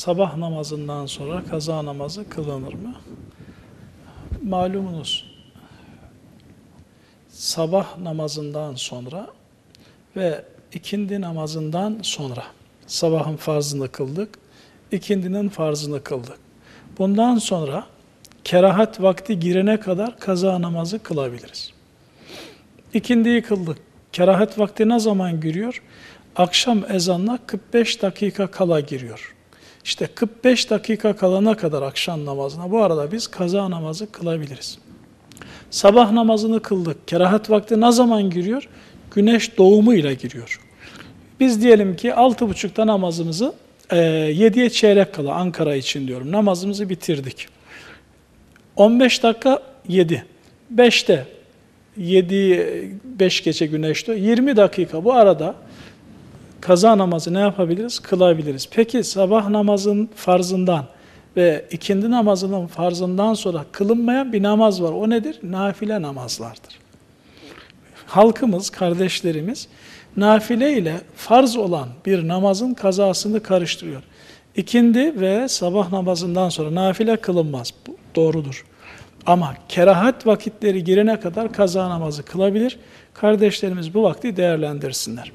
sabah namazından sonra kaza namazı kılınır mı? Malumunuz sabah namazından sonra ve ikindi namazından sonra sabahın farzını kıldık, ikindinin farzını kıldık. Bundan sonra kerahat vakti girene kadar kaza namazı kılabiliriz. İkindiyi kıldık. Kerahat vakti ne zaman giriyor? Akşam ezanına 45 dakika kala giriyor. İşte 45 dakika kalana kadar akşam namazına bu arada biz kaza namazı kılabiliriz. Sabah namazını kıldık. Kerahat vakti ne zaman giriyor? Güneş doğumuyla giriyor. Biz diyelim ki 6.30'da namazımızı e, 7'ye çeyrek kala Ankara için diyorum. Namazımızı bitirdik. 15 dakika 7. 5'te 7 5 gece güneş doğuyor. 20 dakika bu arada kaza namazı ne yapabiliriz? Kılabiliriz. Peki sabah namazın farzından ve ikindi namazının farzından sonra kılınmayan bir namaz var. O nedir? Nafile namazlardır. Halkımız, kardeşlerimiz nafile ile farz olan bir namazın kazasını karıştırıyor. İkindi ve sabah namazından sonra nafile kılınmaz. Bu doğrudur. Ama kerahat vakitleri girene kadar kaza namazı kılabilir. Kardeşlerimiz bu vakti değerlendirsinler.